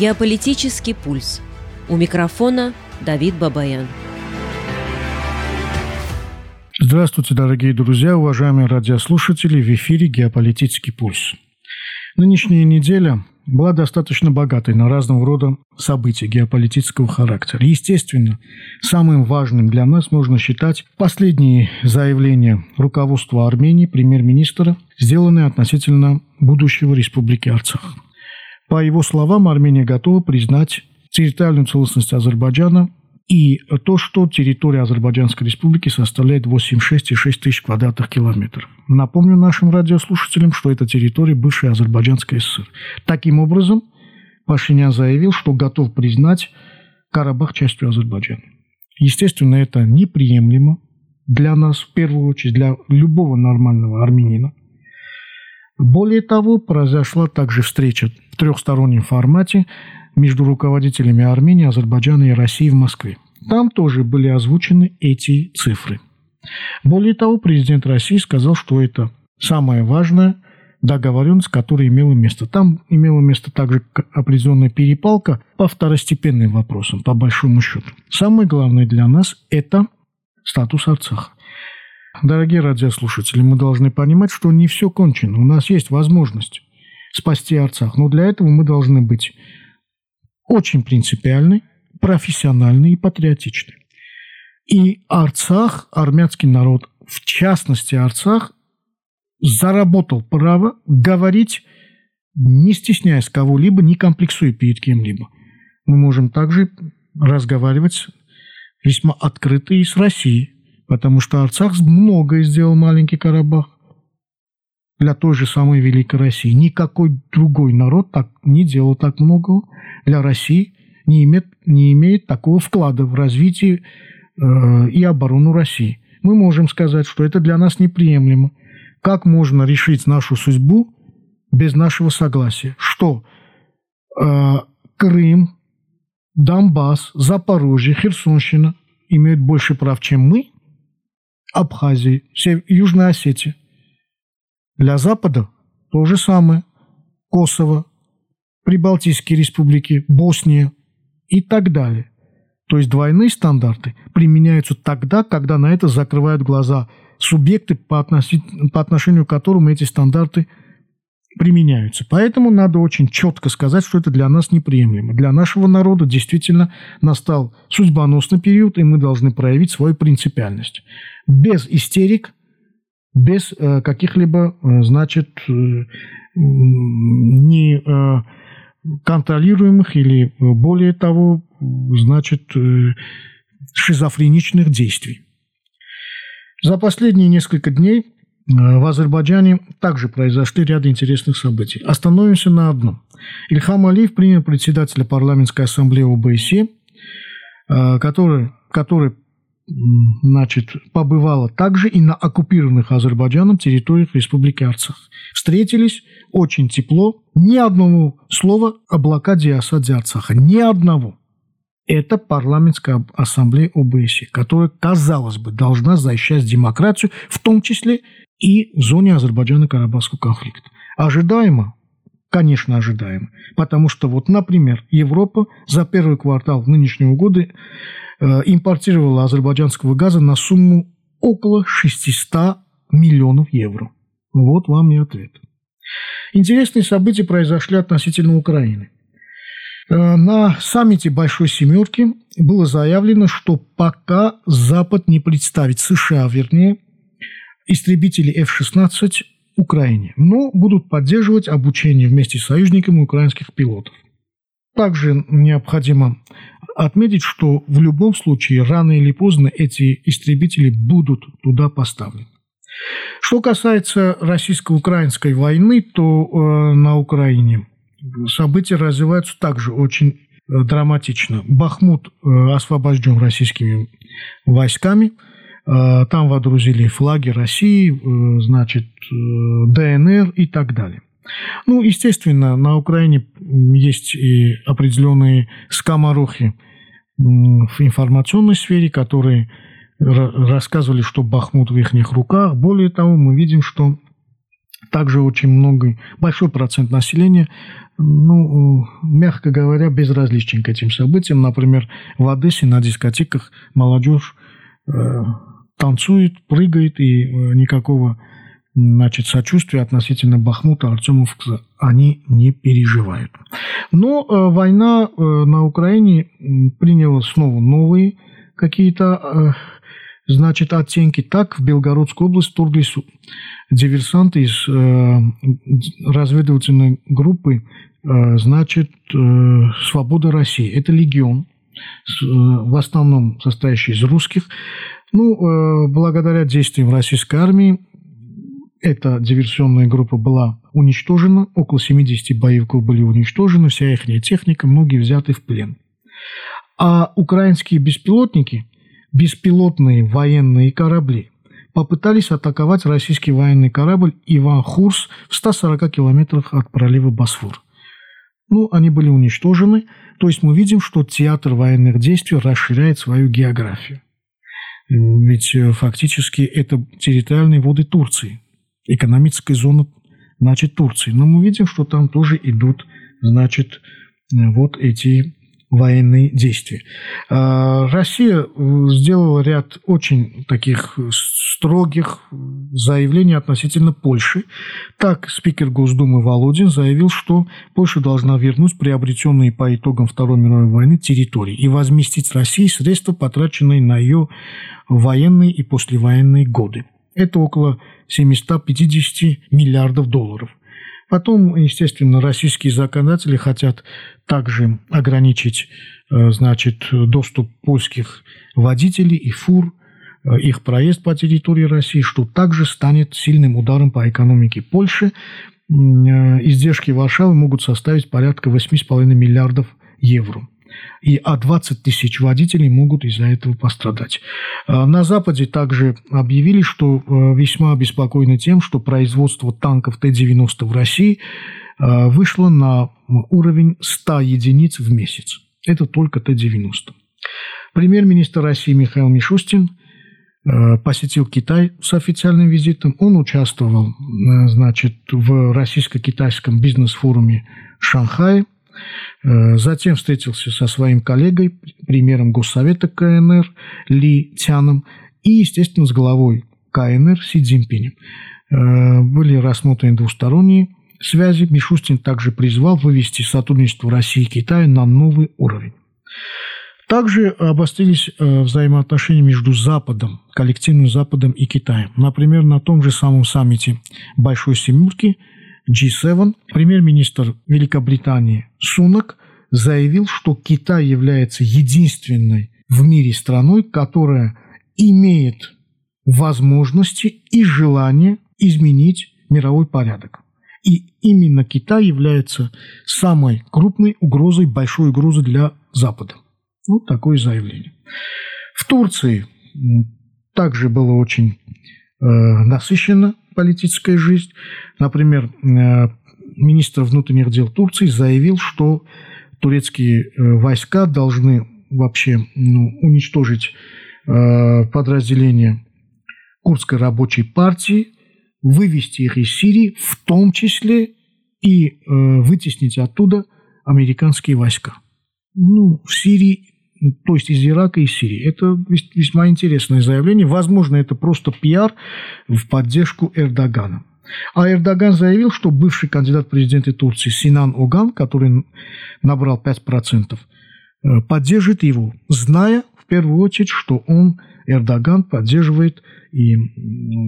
Геополитический пульс. У микрофона Давид Бабаян. Здравствуйте, дорогие друзья, уважаемые радиослушатели, в эфире «Геополитический пульс». Нынешняя неделя была достаточно богатой на разного рода события геополитического характера. Естественно, самым важным для нас можно считать последние заявления руководства Армении, премьер-министра, сделанные относительно будущего республики Арцах. По его словам, Армения готова признать территориальную целостность Азербайджана и то, что территория Азербайджанской республики составляет 86,6 тысяч квадратных километров. Напомню нашим радиослушателям, что это территория бывшей Азербайджанской ССР. Таким образом, Пашинян заявил, что готов признать Карабах частью Азербайджана. Естественно, это неприемлемо для нас, в первую очередь, для любого нормального армянина. Более того, произошла также встреча в трехстороннем формате между руководителями Армении, Азербайджана и России в Москве. Там тоже были озвучены эти цифры. Более того, президент России сказал, что это самое важное договоренность, которая имела место. Там имела место также определенная перепалка по второстепенным вопросам, по большому счету. Самое главное для нас – это статус Арцаха. Дорогие радиослушатели, мы должны понимать, что не все кончено. У нас есть возможность спасти Арцах, но для этого мы должны быть очень принципиальны, профессиональны и патриотичны. И Арцах, армянский народ, в частности Арцах, заработал право говорить, не стесняясь кого-либо, не комплексуя перед кем-либо. Мы можем также разговаривать весьма открыто и с Россией, потому что Арцах многое сделал маленький Карабах для той же самой Великой России. Никакой другой народ так не делал так много для России, не имеет, не имеет такого вклада в развитие э, и оборону России. Мы можем сказать, что это для нас неприемлемо. Как можно решить нашу судьбу без нашего согласия? Что э, Крым, Донбасс, Запорожье, Херсонщина имеют больше прав, чем мы, Абхазия, Южная Осетия. Для Запада то же самое. Косово, Прибалтийские республики, Босния и так далее. То есть двойные стандарты применяются тогда, когда на это закрывают глаза субъекты, по, относи... по отношению к которым эти стандарты применяются. Поэтому надо очень четко сказать, что это для нас неприемлемо. Для нашего народа действительно настал судьбоносный период, и мы должны проявить свою принципиальность. Без истерик, без э, каких-либо, э, значит, э, не э, контролируемых или, более того, значит, э, шизофреничных действий. За последние несколько дней э, в Азербайджане также произошли ряд интересных событий. Остановимся на одном. Ильхам Алиев принял председателя парламентской ассамблеи ОБСЕ, э, который, который значит, побывала также и на оккупированных Азербайджаном территориях Республики Арцах. Встретились очень тепло, ни одного слова о блокаде и осаде Арцаха, ни одного. Это парламентская ассамблея ОБСЕ, которая, казалось бы, должна защищать демократию, в том числе и в зоне Азербайджана-Карабахского конфликта. Ожидаемо? Конечно, ожидаемо. Потому что вот, например, Европа за первый квартал нынешнего года Э, импортировала азербайджанского газа на сумму около 600 миллионов евро. Вот вам и ответ. Интересные события произошли относительно Украины. Э, на саммите Большой Семерки было заявлено, что пока Запад не представит США, вернее, истребители F-16 Украине, но будут поддерживать обучение вместе с союзниками украинских пилотов. Также необходимо отметить, что в любом случае рано или поздно эти истребители будут туда поставлены. Что касается российско-украинской войны, то э, на Украине события развиваются также очень э, драматично. Бахмут э, освобожден российскими войсками. Э, там водрузили флаги России, значит, ДНР и так далее. Ну, естественно, на Украине есть и определенные скоморохи в информационной сфере, которые рассказывали, что Бахмут в их руках. Более того, мы видим, что также очень много, большой процент населения, ну, мягко говоря, безразличен к этим событиям. Например, в Одессе на дискотеках молодежь э, танцует, прыгает, и э, никакого значит, сочувствия относительно Бахмута, Артемовка они не переживают. Но э, война э, на Украине приняла снова новые какие-то э, значит, оттенки. Так в Белгородскую область вторглись диверсанты из э, разведывательной группы, э, значит, э, «Свобода России». Это легион, э, в основном состоящий из русских. Ну, э, благодаря действиям российской армии эта диверсионная группа была уничтожена, около 70 боевиков были уничтожены, вся их техника, многие взяты в плен. А украинские беспилотники, беспилотные военные корабли, попытались атаковать российский военный корабль «Иван Хурс» в 140 километрах от пролива Босфор. Ну, они были уничтожены, то есть мы видим, что театр военных действий расширяет свою географию. Ведь э, фактически это территориальные воды Турции, экономическая зона, значит, Турции. Но мы видим, что там тоже идут, значит, вот эти военные действия. А, Россия э, сделала ряд очень таких строгих заявлений относительно Польши. Так, спикер Госдумы Володин заявил, что Польша должна вернуть приобретенные по итогам Второй мировой войны территории и возместить России средства, потраченные на ее военные и послевоенные годы. Это около 750 миллиардов долларов. Потом, естественно, российские законодатели хотят также ограничить э, значит, доступ польских водителей и фур, э, их проезд по территории России, что также станет сильным ударом по экономике Польши. Э, издержки Варшавы могут составить порядка 8,5 миллиардов евро и а 20 тысяч водителей могут из-за этого пострадать. А, на Западе также объявили, что а, весьма обеспокоены тем, что производство танков Т-90 в России а, вышло на уровень 100 единиц в месяц. Это только Т-90. Премьер-министр России Михаил Мишустин посетил Китай с официальным визитом. Он участвовал значит, в российско-китайском бизнес-форуме Шанхай – затем встретился со своим коллегой, премьером Госсовета КНР Ли Тяном и, естественно, с главой КНР Си Цзиньпинем. Э, были рассмотрены двусторонние связи. Мишустин также призвал вывести сотрудничество России и Китая на новый уровень. Также обострились э, взаимоотношения между Западом, коллективным Западом и Китаем. Например, на том же самом саммите Большой Семерки – G7 премьер-министр Великобритании Сунак заявил, что Китай является единственной в мире страной, которая имеет возможности и желание изменить мировой порядок. И именно Китай является самой крупной угрозой, большой угрозой для Запада. Вот такое заявление. В Турции также было очень э, насыщенно политическая жизнь. Например, э, министр внутренних дел Турции заявил, что турецкие э, войска должны вообще ну, уничтожить э, подразделения курдской рабочей партии, вывести их из Сирии, в том числе и вытеснить оттуда американские войска. Ну, в Сирии то есть из Ирака и Сирии. Это весьма интересное заявление. Возможно, это просто пиар в поддержку Эрдогана. А Эрдоган заявил, что бывший кандидат в президенты Турции Синан Оган, который набрал 5%, э, поддержит его, зная в первую очередь, что он, Эрдоган, поддерживает и,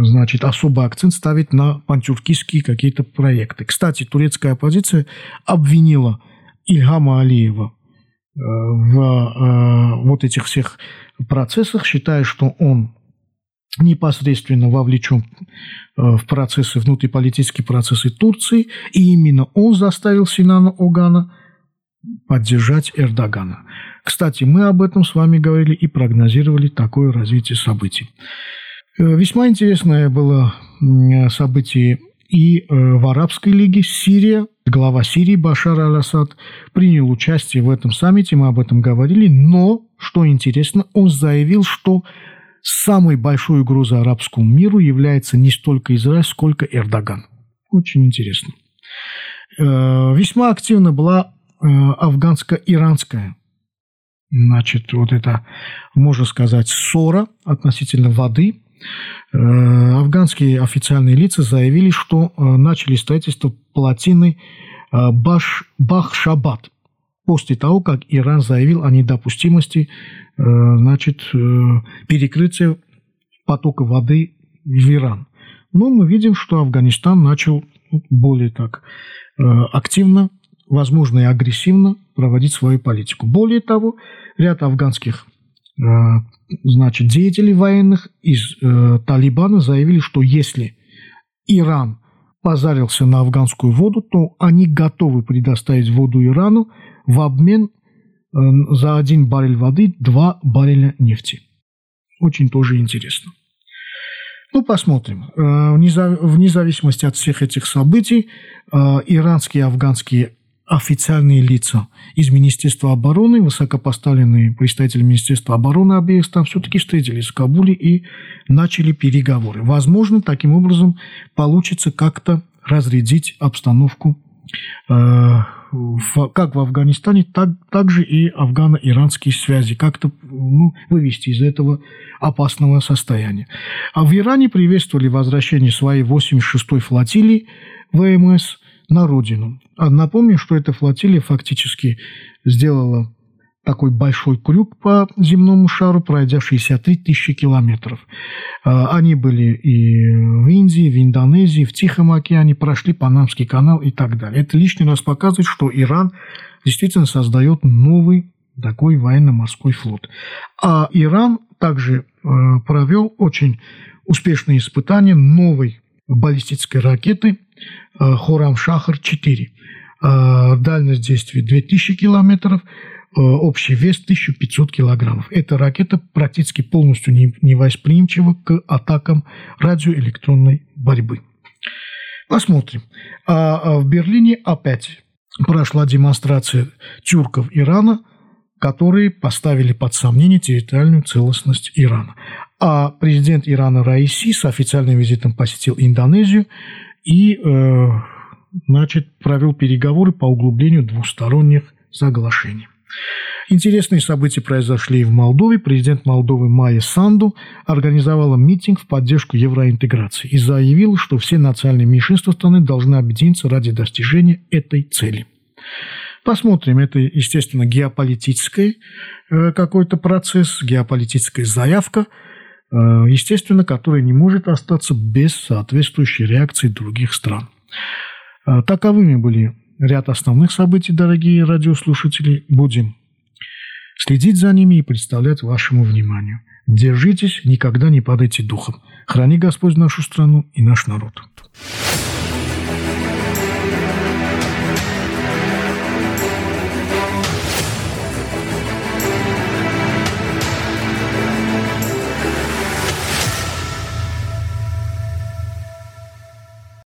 значит, особый акцент ставит на пантюркистские какие-то проекты. Кстати, турецкая оппозиция обвинила Ильхама Алиева в э, вот этих всех процессах, считая, что он непосредственно вовлечен э, в процессы, внутриполитические процессы Турции, и именно он заставил Синана Огана поддержать Эрдогана. Кстати, мы об этом с вами говорили и прогнозировали такое развитие событий. Э, весьма интересное было событие и в Арабской лиге Сирия глава Сирии Башар аль-Асад принял участие в этом саммите, мы об этом говорили, но, что интересно, он заявил, что самой большой угрозой арабскому миру является не столько Израиль, сколько Эрдоган. Очень интересно. Э, весьма активна была э, афганско-иранская значит, вот это, можно сказать, ссора относительно воды. Э, афганские официальные лица заявили, что начали строительство плотины Баш, Бах-Шабат после того, как Иран заявил о недопустимости значит, перекрытия потока воды в Иран. Но мы видим, что Афганистан начал более так Э, активно, возможно, и агрессивно проводить свою политику. Более того, ряд афганских э, значит, деятелей военных из э, Талибана заявили, что если Иран позарился на афганскую воду, то они готовы предоставить воду Ирану в обмен за один баррель воды два барреля нефти. Очень тоже интересно. Ну, посмотрим. Э, вне зависимости от всех этих событий, э, иранские и афганские официальные лица из Министерства обороны, высокопоставленные представители Министерства обороны обеих стран все-таки встретились в Кабуле и начали переговоры. Возможно, таким образом получится как-то разрядить обстановку э, в, как в Афганистане, так, так же и афгано-иранские связи, как-то ну, вывести из этого опасного состояния. А в Иране приветствовали возвращение своей 86-й флотилии ВМС на родину. А напомню, что эта флотилия фактически сделала такой большой крюк по земному шару, пройдя 63 тысячи километров. А, они были и в Индии, в Индонезии, в Тихом океане, прошли Панамский канал и так далее. Это лишний раз показывает, что Иран действительно создает новый такой военно-морской флот. А Иран также э, провел очень успешные испытания новой баллистической ракеты э, Хорам-Шахар-4. Э, дальность действия 2000 километров – Э, общий вес 1500 килограммов. Эта ракета практически полностью невосприимчива к атакам радиоэлектронной борьбы. Посмотрим. А, а в Берлине опять прошла демонстрация тюрков Ирана, которые поставили под сомнение территориальную целостность Ирана. А президент Ирана Раиси с официальным визитом посетил Индонезию и э, значит, провел переговоры по углублению двусторонних соглашений. Интересные события произошли и в Молдове. Президент Молдовы Майя Санду организовала митинг в поддержку евроинтеграции и заявила, что все национальные меньшинства страны должны объединиться ради достижения этой цели. Посмотрим, это, естественно, геополитический э, какой-то процесс, геополитическая заявка, естественно, которая не может остаться без соответствующей реакции других стран. Э, таковыми были ряд основных событий, дорогие радиослушатели. Будем следить за ними и представлять вашему вниманию. Держитесь, никогда не падайте духом. Храни Господь нашу страну и наш народ.